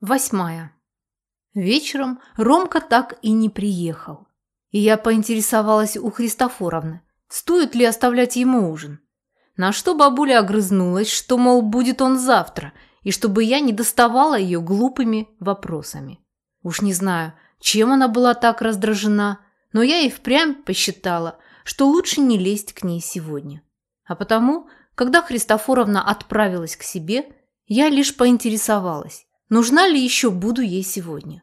Восьмая. Вечером Ромка так и не приехал. И я поинтересовалась у Христофоровны, стоит ли оставлять ему ужин. На что бабуля огрызнулась, что, мол, будет он завтра, и чтобы я не доставала ее глупыми вопросами. Уж не знаю, чем она была так раздражена, но я и впрямь посчитала, что лучше не лезть к ней сегодня. А потому, когда Христофоровна отправилась к себе, я лишь поинтересовалась, нужна ли еще буду ей сегодня.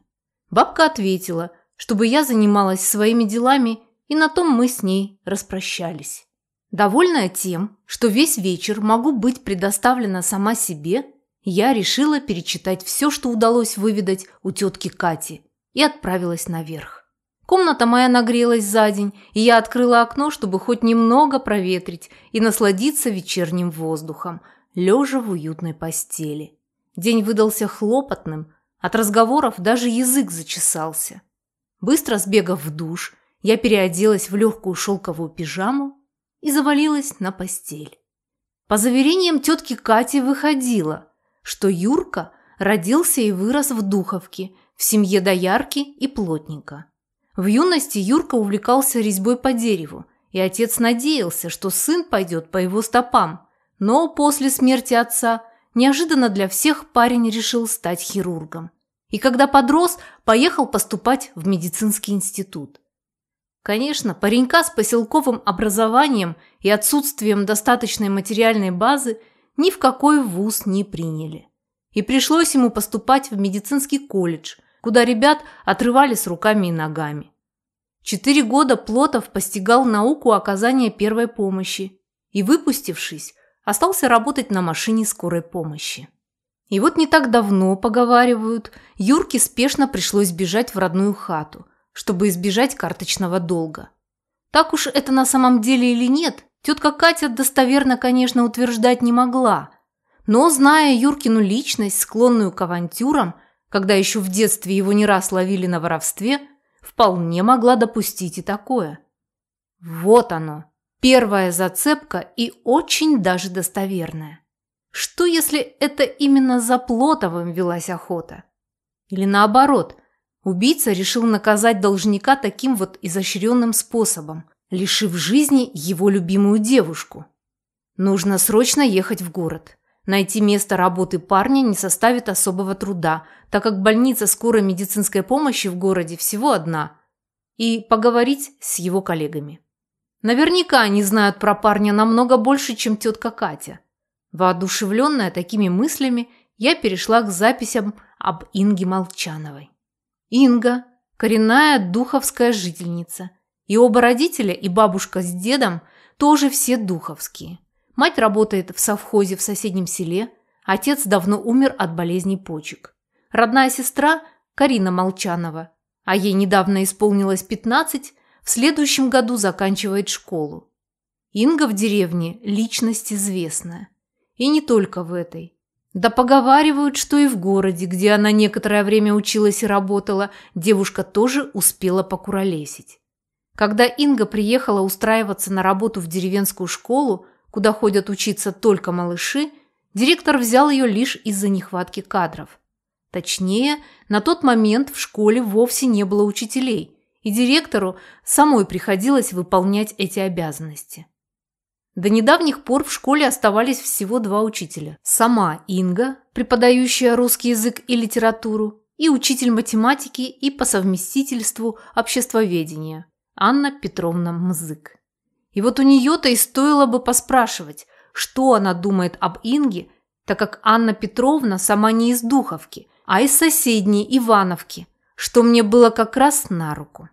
Бабка ответила, чтобы я занималась своими делами, и на том мы с ней распрощались. Довольная тем, что весь вечер могу быть предоставлена сама себе, я решила перечитать все, что удалось выведать у тетки Кати, и отправилась наверх. Комната моя нагрелась за день, и я открыла окно, чтобы хоть немного проветрить и насладиться вечерним воздухом, лежа в уютной постели. День выдался хлопотным, от разговоров даже язык зачесался. Быстро сбегав в душ, я переоделась в легкую шелковую пижаму и завалилась на постель. По заверениям тетки Кати выходило, что Юрка родился и вырос в Духовке, в семье доярки и плотника. В юности Юрка увлекался резьбой по дереву, и отец надеялся, что сын пойдет по его стопам. Но после смерти отца неожиданно для всех парень решил стать хирургом. И когда подрос, поехал поступать в медицинский институт. Конечно, паренька с поселковым образованием и отсутствием достаточной материальной базы ни в какой вуз не приняли. И пришлось ему поступать в медицинский колледж – куда ребят отрывали с руками и ногами. Четыре года Плотов постигал науку оказания первой помощи и, выпустившись, остался работать на машине скорой помощи. И вот не так давно, поговаривают, Юрке спешно пришлось бежать в родную хату, чтобы избежать карточного долга. Так уж это на самом деле или нет, тетка Катя достоверно, конечно, утверждать не могла. Но, зная Юркину личность, склонную к авантюрам – когда еще в детстве его не раз ловили на воровстве, вполне могла допустить и такое. Вот оно, первая зацепка и очень даже достоверная. Что если это именно за Плотовым велась охота? Или наоборот, убийца решил наказать должника таким вот изощренным способом, лишив жизни его любимую девушку? Нужно срочно ехать в город. Найти место работы парня не составит особого труда, так как больница скорой медицинской помощи в городе всего одна. И поговорить с его коллегами. Наверняка они знают про парня намного больше, чем тетка Катя. Воодушевленная такими мыслями, я перешла к записям об Инге Молчановой. Инга – коренная духовская жительница. И оба родителя, и бабушка с дедом тоже все духовские. Мать работает в совхозе в соседнем селе, отец давно умер от болезней почек. Родная сестра Карина Молчанова, а ей недавно исполнилось 15, в следующем году заканчивает школу. Инга в деревне – личность известная. И не только в этой. Да поговаривают, что и в городе, где она некоторое время училась и работала, девушка тоже успела покуролесить. Когда Инга приехала устраиваться на работу в деревенскую школу, куда ходят учиться только малыши, директор взял ее лишь из-за нехватки кадров. Точнее, на тот момент в школе вовсе не было учителей, и директору самой приходилось выполнять эти обязанности. До недавних пор в школе оставались всего два учителя. Сама Инга, преподающая русский язык и литературу, и учитель математики и по совместительству обществоведения Анна Петровна Мзык. И вот у нее-то и стоило бы поспрашивать, что она думает об Инге, так как Анна Петровна сама не из Духовки, а из соседней Ивановки, что мне было как раз на руку.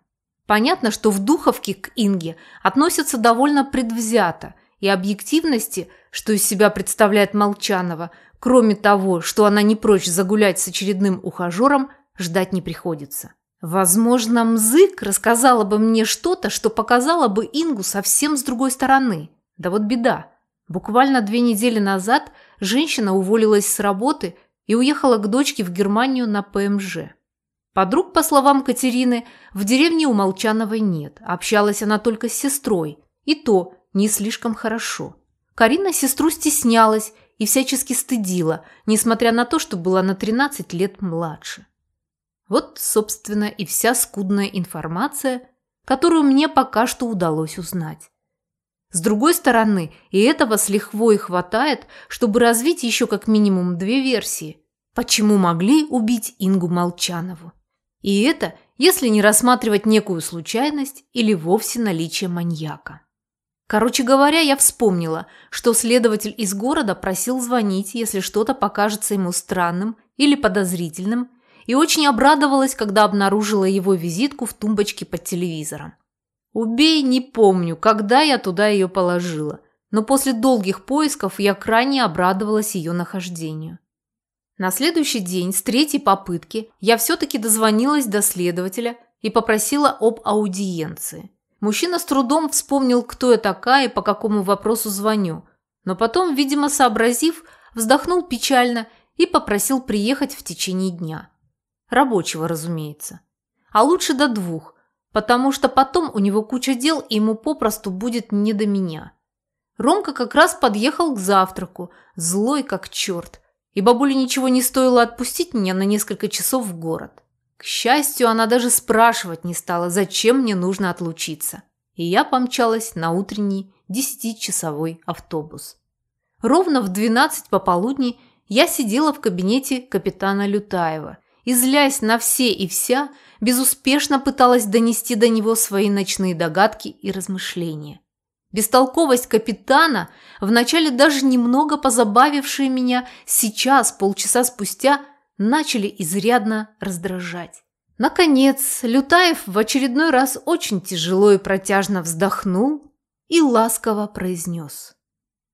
Понятно, что в Духовке к Инге относятся довольно предвзято, и объективности, что из себя представляет Молчанова, кроме того, что она не прочь загулять с очередным ухажером, ждать не приходится. Возможно, Мзык рассказала бы мне что-то, что показало бы Ингу совсем с другой стороны. Да вот беда. Буквально две недели назад женщина уволилась с работы и уехала к дочке в Германию на ПМЖ. Подруг, по словам Катерины, в деревне у Молчановой нет. Общалась она только с сестрой. И то не слишком хорошо. Карина сестру стеснялась и всячески стыдила, несмотря на то, что была на 13 лет младше. Вот, собственно, и вся скудная информация, которую мне пока что удалось узнать. С другой стороны, и этого с лихвой хватает, чтобы развить еще как минимум две версии. Почему могли убить Ингу Молчанову? И это, если не рассматривать некую случайность или вовсе наличие маньяка. Короче говоря, я вспомнила, что следователь из города просил звонить, если что-то покажется ему странным или подозрительным, и очень обрадовалась, когда обнаружила его визитку в тумбочке под телевизором. Убей, не помню, когда я туда ее положила, но после долгих поисков я крайне обрадовалась ее нахождению. На следующий день, с третьей попытки, я все-таки дозвонилась до следователя и попросила об аудиенции. Мужчина с трудом вспомнил, кто я такая и по какому вопросу звоню, но потом, видимо, сообразив, вздохнул печально и попросил приехать в течение дня. Рабочего, разумеется. А лучше до двух, потому что потом у него куча дел, и ему попросту будет не до меня. Ромка как раз подъехал к завтраку, злой как черт, и бабуле ничего не стоило отпустить меня на несколько часов в город. К счастью, она даже спрашивать не стала, зачем мне нужно отлучиться. И я помчалась на утренний десятичасовой автобус. Ровно в 12 пополудни я сидела в кабинете капитана Лютаева и, злясь на все и вся, безуспешно пыталась донести до него свои ночные догадки и размышления. Бестолковость капитана, вначале даже немного позабавившие меня, сейчас, полчаса спустя – начали изрядно раздражать. Наконец, Лютаев в очередной раз очень тяжело и протяжно вздохнул и ласково произнес.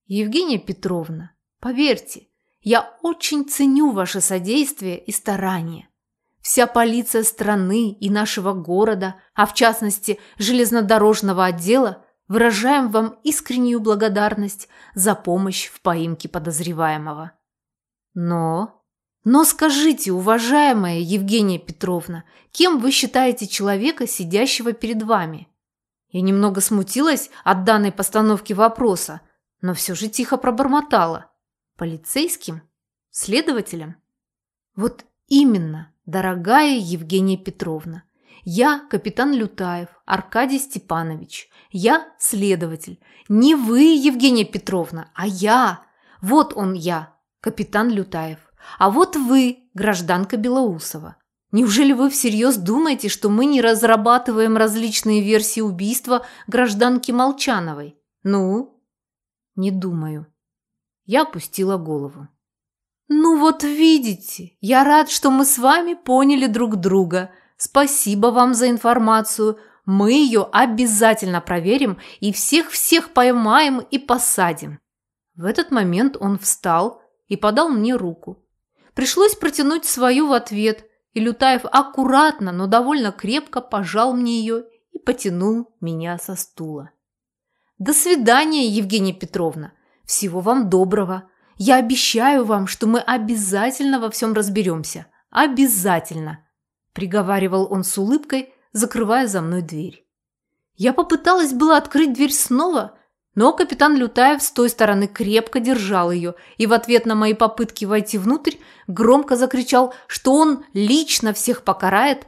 «Евгения Петровна, поверьте, я очень ценю ваше содействие и старания. Вся полиция страны и нашего города, а в частности железнодорожного отдела, выражаем вам искреннюю благодарность за помощь в поимке подозреваемого. Но но скажите, уважаемая Евгения Петровна, кем вы считаете человека, сидящего перед вами? Я немного смутилась от данной постановки вопроса, но все же тихо пробормотала. Полицейским? Следователем? Вот именно, дорогая Евгения Петровна. Я капитан Лютаев Аркадий Степанович. Я следователь. Не вы, Евгения Петровна, а я. Вот он я, капитан Лютаев. А вот вы, гражданка Белоусова. Неужели вы всерьез думаете, что мы не разрабатываем различные версии убийства гражданки Молчановой? Ну? Не думаю. Я опустила голову. Ну вот видите, я рад, что мы с вами поняли друг друга. Спасибо вам за информацию. Мы ее обязательно проверим и всех-всех поймаем и посадим. В этот момент он встал и подал мне руку. Пришлось протянуть свою в ответ, и Лютаев аккуратно, но довольно крепко пожал мне ее и потянул меня со стула. «До свидания, Евгения Петровна! Всего вам доброго! Я обещаю вам, что мы обязательно во всем разберемся. Обязательно!» Приговаривал он с улыбкой, закрывая за мной дверь. Я попыталась было открыть дверь снова, но капитан Лютаев с той стороны крепко держал ее и в ответ на мои попытки войти внутрь громко закричал, что он лично всех покарает.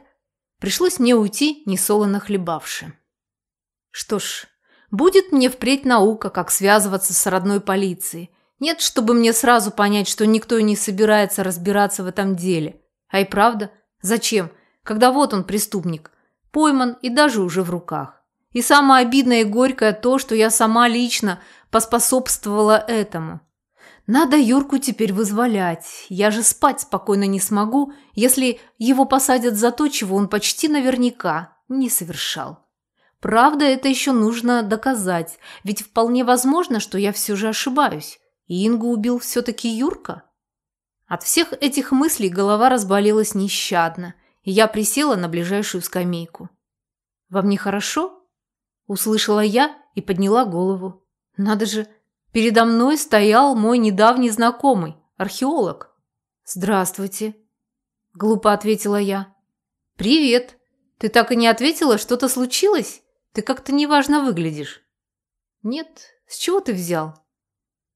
Пришлось мне уйти, несолоно хлебавши. Что ж, будет мне впредь наука, как связываться с родной полицией. Нет, чтобы мне сразу понять, что никто не собирается разбираться в этом деле. А и правда, зачем, когда вот он преступник, пойман и даже уже в руках. И самое обидное и горькое то, что я сама лично поспособствовала этому. Надо Юрку теперь вызволять. Я же спать спокойно не смогу, если его посадят за то, чего он почти наверняка не совершал. Правда, это еще нужно доказать, ведь вполне возможно, что я все же ошибаюсь. Ингу убил все-таки Юрка. От всех этих мыслей голова разболелась нещадно, и я присела на ближайшую скамейку. «Вам нехорошо?» Услышала я и подняла голову. Надо же, передо мной стоял мой недавний знакомый, археолог. «Здравствуйте», – глупо ответила я. «Привет. Ты так и не ответила, что-то случилось? Ты как-то неважно выглядишь». «Нет, с чего ты взял?»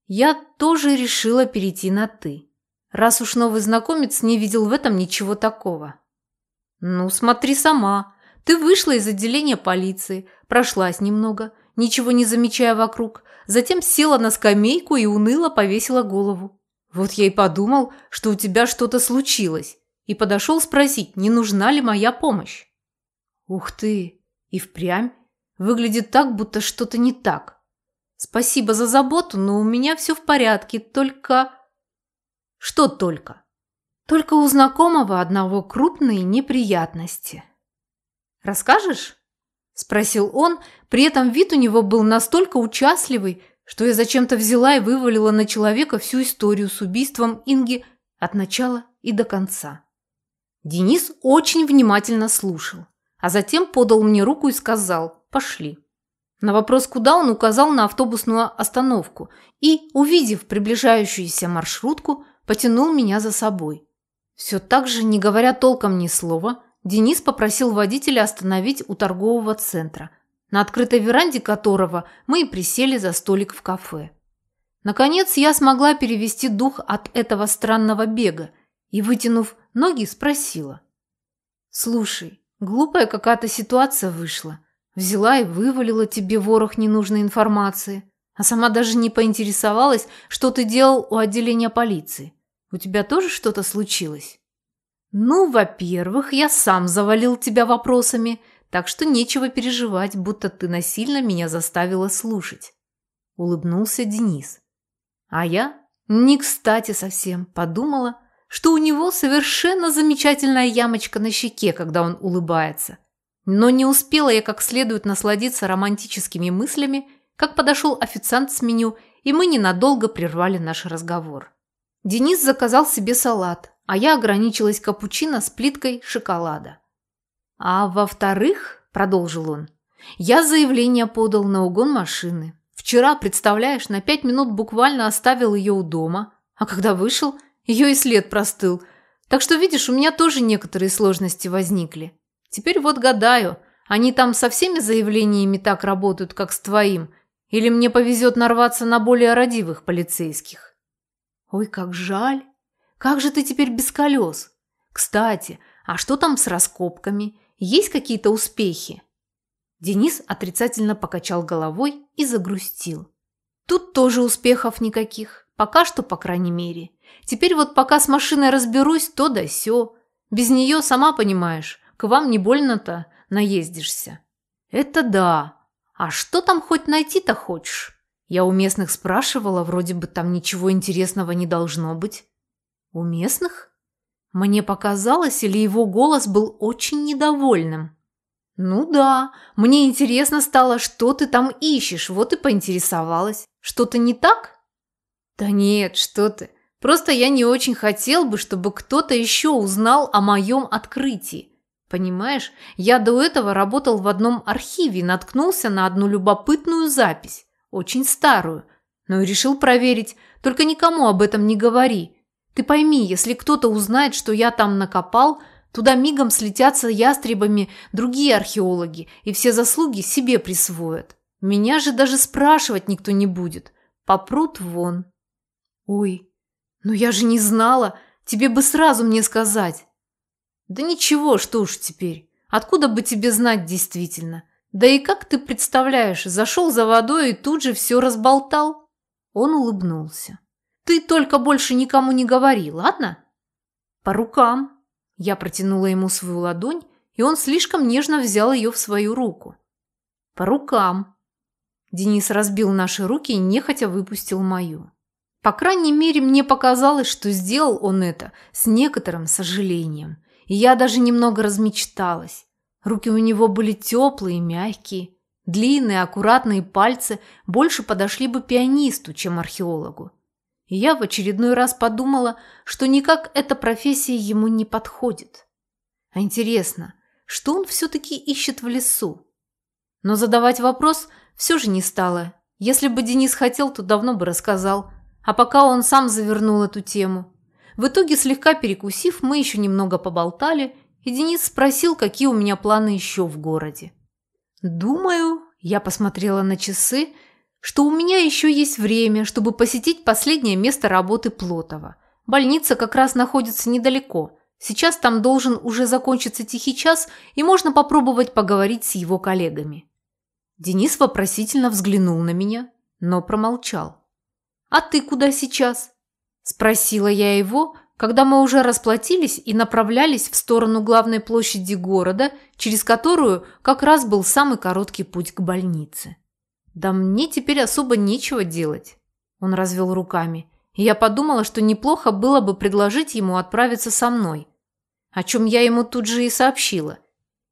Я тоже решила перейти на «ты», раз уж новый знакомец не видел в этом ничего такого. «Ну, смотри сама. Ты вышла из отделения полиции, прошлась немного, ничего не замечая вокруг, затем села на скамейку и уныло повесила голову. Вот я и подумал, что у тебя что-то случилось, и подошел спросить, не нужна ли моя помощь. Ух ты, и впрямь выглядит так, будто что-то не так. Спасибо за заботу, но у меня все в порядке, только... Что только? Только у знакомого одного крупные неприятности. Расскажешь? Спросил он, при этом вид у него был настолько участливый, что я зачем-то взяла и вывалила на человека всю историю с убийством Инги от начала и до конца. Денис очень внимательно слушал, а затем подал мне руку и сказал «пошли». На вопрос «куда» он указал на автобусную остановку и, увидев приближающуюся маршрутку, потянул меня за собой. Все так же, не говоря толком ни слова, Денис попросил водителя остановить у торгового центра, на открытой веранде которого мы и присели за столик в кафе. Наконец я смогла перевести дух от этого странного бега и, вытянув ноги, спросила. «Слушай, глупая какая-то ситуация вышла. Взяла и вывалила тебе ворох ненужной информации, а сама даже не поинтересовалась, что ты делал у отделения полиции. У тебя тоже что-то случилось?» «Ну, во-первых, я сам завалил тебя вопросами, так что нечего переживать, будто ты насильно меня заставила слушать», – улыбнулся Денис. А я, не кстати совсем, подумала, что у него совершенно замечательная ямочка на щеке, когда он улыбается. Но не успела я как следует насладиться романтическими мыслями, как подошел официант с меню, и мы ненадолго прервали наш разговор. Денис заказал себе салат, а я ограничилась капучино с плиткой шоколада. А во-вторых, продолжил он, я заявление подал на угон машины. Вчера, представляешь, на пять минут буквально оставил ее у дома, а когда вышел, ее и след простыл. Так что, видишь, у меня тоже некоторые сложности возникли. Теперь вот гадаю, они там со всеми заявлениями так работают, как с твоим, или мне повезет нарваться на более родивых полицейских? Ой, как жаль. Как же ты теперь без колес? Кстати, а что там с раскопками? Есть какие-то успехи?» Денис отрицательно покачал головой и загрустил. «Тут тоже успехов никаких. Пока что, по крайней мере. Теперь вот пока с машиной разберусь, то да сё. Без нее, сама понимаешь, к вам не больно-то наездишься». «Это да. А что там хоть найти-то хочешь?» Я у местных спрашивала, вроде бы там ничего интересного не должно быть. У местных? Мне показалось, или его голос был очень недовольным. Ну да, мне интересно стало, что ты там ищешь, вот и поинтересовалась. Что-то не так? Да нет, что ты. Просто я не очень хотел бы, чтобы кто-то еще узнал о моем открытии. Понимаешь, я до этого работал в одном архиве наткнулся на одну любопытную запись, очень старую, но и решил проверить, только никому об этом не говори. Ты пойми, если кто-то узнает, что я там накопал, туда мигом слетятся ястребами другие археологи и все заслуги себе присвоят. Меня же даже спрашивать никто не будет. Попрут вон. Ой, ну я же не знала. Тебе бы сразу мне сказать. Да ничего, что уж теперь. Откуда бы тебе знать действительно? Да и как ты представляешь, зашел за водой и тут же все разболтал? Он улыбнулся. Ты только больше никому не говори, ладно? По рукам. Я протянула ему свою ладонь, и он слишком нежно взял ее в свою руку. По рукам. Денис разбил наши руки и нехотя выпустил мою. По крайней мере, мне показалось, что сделал он это с некоторым сожалением. И я даже немного размечталась. Руки у него были теплые, мягкие. Длинные, аккуратные пальцы больше подошли бы пианисту, чем археологу. И я в очередной раз подумала, что никак эта профессия ему не подходит. А интересно, что он все-таки ищет в лесу? Но задавать вопрос все же не стала. Если бы Денис хотел, то давно бы рассказал. А пока он сам завернул эту тему. В итоге, слегка перекусив, мы еще немного поболтали, и Денис спросил, какие у меня планы еще в городе. «Думаю», – я посмотрела на часы, что у меня еще есть время, чтобы посетить последнее место работы Плотова. Больница как раз находится недалеко. Сейчас там должен уже закончиться тихий час, и можно попробовать поговорить с его коллегами. Денис вопросительно взглянул на меня, но промолчал. «А ты куда сейчас?» – спросила я его, когда мы уже расплатились и направлялись в сторону главной площади города, через которую как раз был самый короткий путь к больнице. «Да мне теперь особо нечего делать», – он развел руками, и я подумала, что неплохо было бы предложить ему отправиться со мной, о чем я ему тут же и сообщила.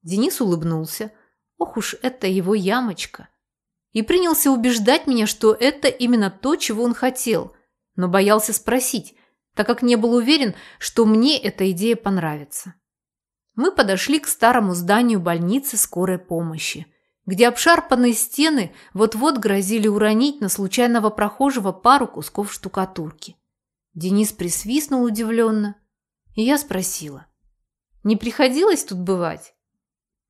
Денис улыбнулся. Ох уж это его ямочка. И принялся убеждать меня, что это именно то, чего он хотел, но боялся спросить, так как не был уверен, что мне эта идея понравится. Мы подошли к старому зданию больницы скорой помощи, где обшарпанные стены вот-вот грозили уронить на случайного прохожего пару кусков штукатурки. Денис присвистнул удивленно, и я спросила. «Не приходилось тут бывать?»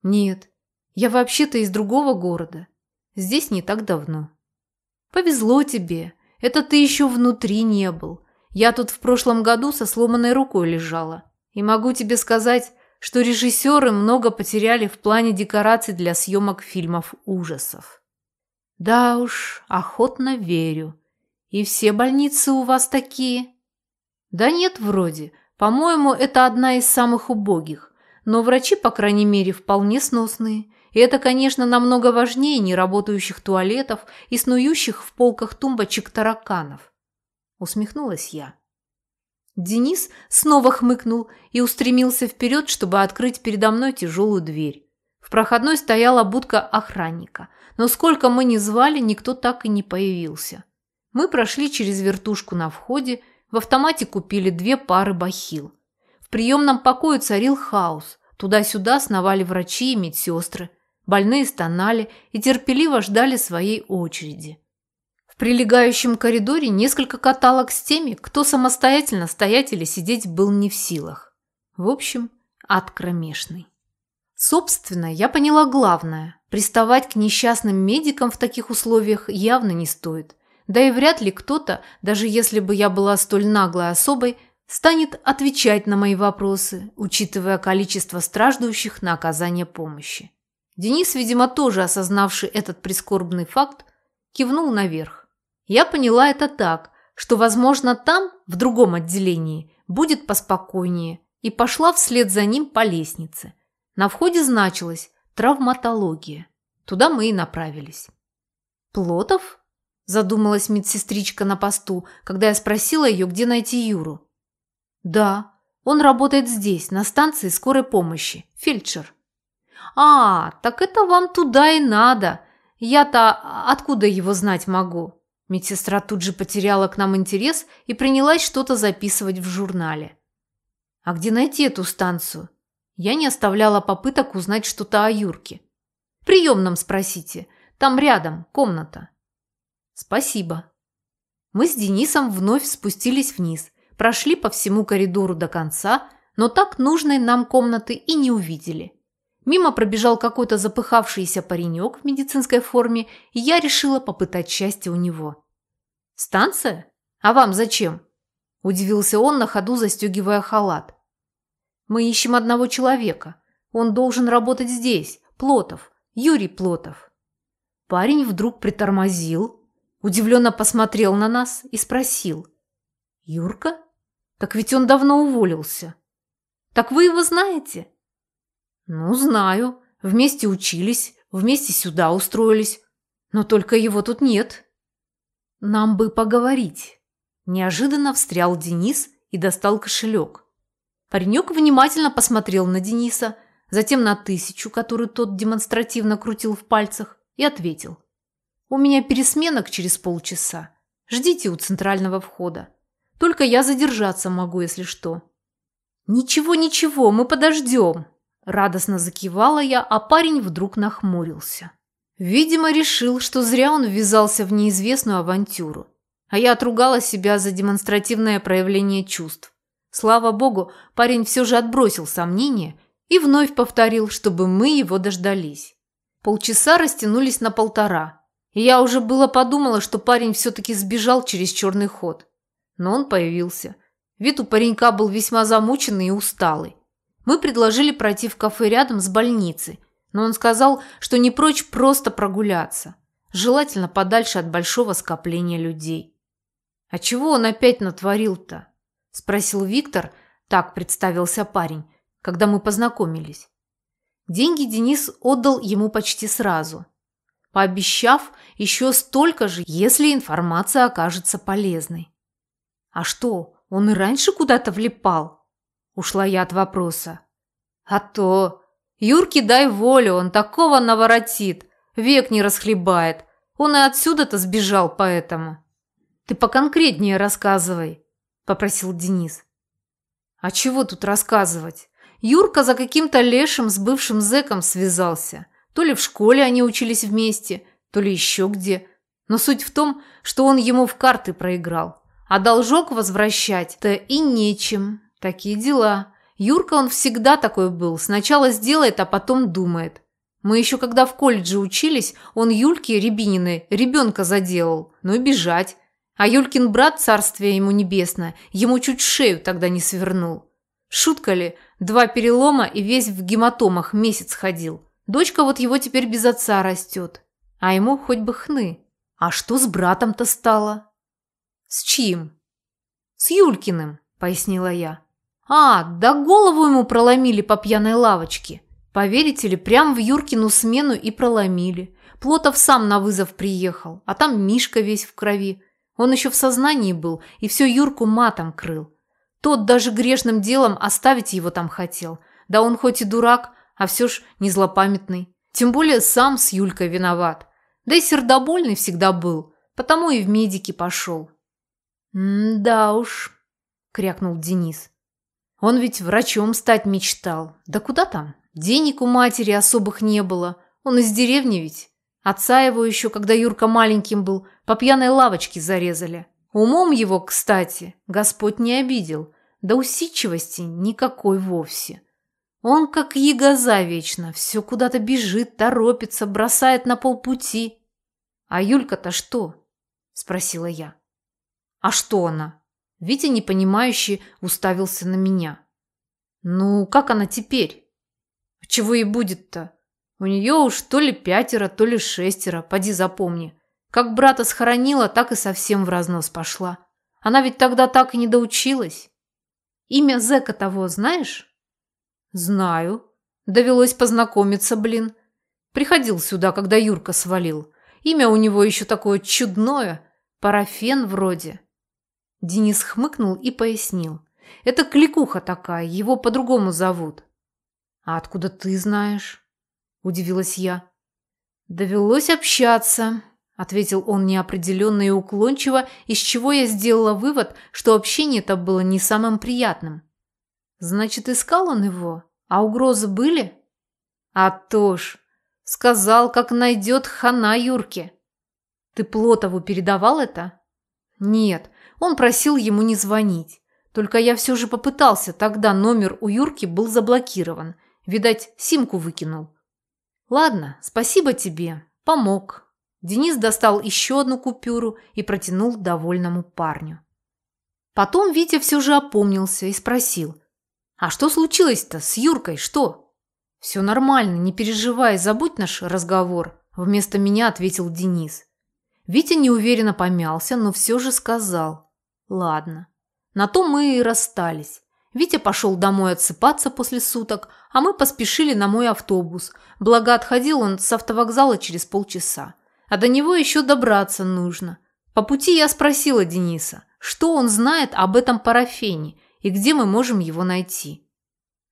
«Нет, я вообще-то из другого города. Здесь не так давно». «Повезло тебе, это ты еще внутри не был. Я тут в прошлом году со сломанной рукой лежала. И могу тебе сказать, что режиссеры много потеряли в плане декораций для съемок фильмов ужасов. Да уж, охотно верю. И все больницы у вас такие? Да нет, вроде. По-моему, это одна из самых убогих. Но врачи, по крайней мере, вполне сносные. И это, конечно, намного важнее неработающих туалетов и снующих в полках тумбочек тараканов. Усмехнулась я. Денис снова хмыкнул и устремился вперед, чтобы открыть передо мной тяжелую дверь. В проходной стояла будка охранника, но сколько мы ни звали, никто так и не появился. Мы прошли через вертушку на входе, в автомате купили две пары бахил. В приемном покое царил хаос. Туда-сюда сновали врачи и медсестры. Больные стонали и терпеливо ждали своей очереди прилегающем коридоре несколько каталог с теми, кто самостоятельно стоять или сидеть был не в силах. В общем, ад кромешный. Собственно, я поняла главное. Приставать к несчастным медикам в таких условиях явно не стоит. Да и вряд ли кто-то, даже если бы я была столь наглой особой, станет отвечать на мои вопросы, учитывая количество страждущих на оказание помощи. Денис, видимо, тоже осознавший этот прискорбный факт, кивнул наверх. Я поняла это так, что, возможно, там, в другом отделении, будет поспокойнее, и пошла вслед за ним по лестнице. На входе значилось «травматология». Туда мы и направились. «Плотов?» – задумалась медсестричка на посту, когда я спросила ее, где найти Юру. «Да, он работает здесь, на станции скорой помощи, фельдшер». «А, так это вам туда и надо. Я-то откуда его знать могу?» Медсестра тут же потеряла к нам интерес и принялась что-то записывать в журнале. А где найти эту станцию? Я не оставляла попыток узнать что-то о Юрке. В приемном спросите. Там рядом, комната. Спасибо. Мы с Денисом вновь спустились вниз, прошли по всему коридору до конца, но так нужной нам комнаты и не увидели. Мимо пробежал какой-то запыхавшийся паренек в медицинской форме, и я решила попытать счастье у него. «Станция? А вам зачем?» – удивился он на ходу, застегивая халат. «Мы ищем одного человека. Он должен работать здесь. Плотов. Юрий Плотов». Парень вдруг притормозил, удивленно посмотрел на нас и спросил. «Юрка? Так ведь он давно уволился». «Так вы его знаете?» «Ну, знаю. Вместе учились, вместе сюда устроились. Но только его тут нет». «Нам бы поговорить». Неожиданно встрял Денис и достал кошелек. Паренек внимательно посмотрел на Дениса, затем на тысячу, которую тот демонстративно крутил в пальцах, и ответил. «У меня пересменок через полчаса. Ждите у центрального входа. Только я задержаться могу, если что». «Ничего, ничего, мы подождем», Радостно закивала я, а парень вдруг нахмурился. Видимо, решил, что зря он ввязался в неизвестную авантюру. А я отругала себя за демонстративное проявление чувств. Слава богу, парень все же отбросил сомнения и вновь повторил, чтобы мы его дождались. Полчаса растянулись на полтора, И я уже было подумала, что парень все-таки сбежал через черный ход. Но он появился. Вид у паренька был весьма замученный и усталый. Мы предложили пройти в кафе рядом с больницей, но он сказал, что не прочь просто прогуляться, желательно подальше от большого скопления людей. «А чего он опять натворил-то?» – спросил Виктор, так представился парень, когда мы познакомились. Деньги Денис отдал ему почти сразу, пообещав еще столько же, если информация окажется полезной. «А что, он и раньше куда-то влипал?» Ушла я от вопроса. «А то! Юрке дай волю, он такого наворотит, век не расхлебает. Он и отсюда-то сбежал поэтому». «Ты поконкретнее рассказывай», – попросил Денис. «А чего тут рассказывать? Юрка за каким-то лешим с бывшим зэком связался. То ли в школе они учились вместе, то ли еще где. Но суть в том, что он ему в карты проиграл. А должок возвращать-то и нечем. Такие дела. Юрка он всегда такой был. Сначала сделает, а потом думает. Мы еще когда в колледже учились, он Юльке Рябининой ребенка заделал. Ну и бежать. А Юлькин брат, царствие ему небесное, ему чуть шею тогда не свернул. Шутка ли, два перелома и весь в гематомах месяц ходил. Дочка вот его теперь без отца растет. А ему хоть бы хны. А что с братом-то стало? С чьим? С Юлькиным, пояснила я. А, да голову ему проломили по пьяной лавочке. Поверите ли, прям в Юркину смену и проломили. Плотов сам на вызов приехал, а там Мишка весь в крови. Он еще в сознании был и все Юрку матом крыл. Тот даже грешным делом оставить его там хотел. Да он хоть и дурак, а все ж не злопамятный. Тем более сам с Юлькой виноват. Да и сердобольный всегда был, потому и в медики пошел. «Да уж», – крякнул Денис. «Он ведь врачом стать мечтал. Да куда там? Денег у матери особых не было. Он из деревни ведь. Отца его еще, когда Юрка маленьким был, по пьяной лавочке зарезали. Умом его, кстати, Господь не обидел, да усидчивости никакой вовсе. Он как ягоза вечно, все куда-то бежит, торопится, бросает на полпути. А Юлька-то что? Спросила я. А что она? Витя, непонимающе, уставился на меня. Ну, как она теперь? Чего ей будет-то? У нее уж то ли пятеро, то ли шестеро, поди запомни. Как брата схоронила, так и совсем в разнос пошла. Она ведь тогда так и не доучилась. Имя зэка того знаешь? Знаю. Довелось познакомиться, блин. Приходил сюда, когда Юрка свалил. Имя у него еще такое чудное. Парафен вроде. Денис хмыкнул и пояснил. Это кликуха такая, его по-другому зовут. А откуда ты знаешь? Удивилась я. Довелось общаться, ответил он неопределенно и уклончиво, из чего я сделала вывод, что общение-то было не самым приятным. Значит, искал он его? А угрозы были? А то ж, сказал, как найдет хана Юрке. Ты Плотову передавал это? Нет, он просил ему не звонить. Только я все же попытался, тогда номер у Юрки был заблокирован. Видать, симку выкинул. Ладно, спасибо тебе, помог. Денис достал еще одну купюру и протянул довольному парню. Потом Витя все же опомнился и спросил. «А что случилось-то с Юркой, что?» «Все нормально, не переживай, забудь наш разговор», – вместо меня ответил Денис. Витя неуверенно помялся, но все же сказал. «Ладно». На то мы и расстались. Витя пошел домой отсыпаться после суток, а мы поспешили на мой автобус, благо отходил он с автовокзала через полчаса а до него еще добраться нужно. По пути я спросила Дениса, что он знает об этом парафене и где мы можем его найти.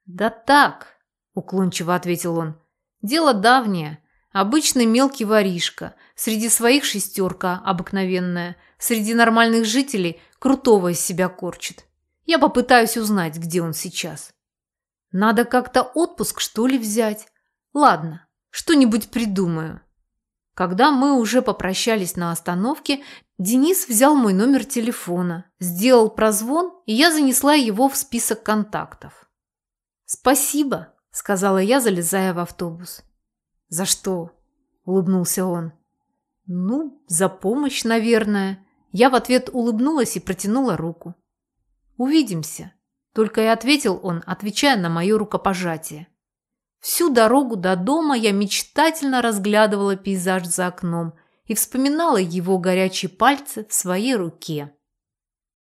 «Да так», – уклончиво ответил он, – «дело давнее. Обычный мелкий воришка, среди своих шестерка обыкновенная, среди нормальных жителей крутого из себя корчит. Я попытаюсь узнать, где он сейчас. Надо как-то отпуск, что ли, взять? Ладно, что-нибудь придумаю». Когда мы уже попрощались на остановке, Денис взял мой номер телефона, сделал прозвон, и я занесла его в список контактов. «Спасибо», – сказала я, залезая в автобус. «За что?» – улыбнулся он. Ну, за помощь, наверное. Я в ответ улыбнулась и протянула руку. Увидимся. Только и ответил он, отвечая на мое рукопожатие. Всю дорогу до дома я мечтательно разглядывала пейзаж за окном и вспоминала его горячие пальцы в своей руке.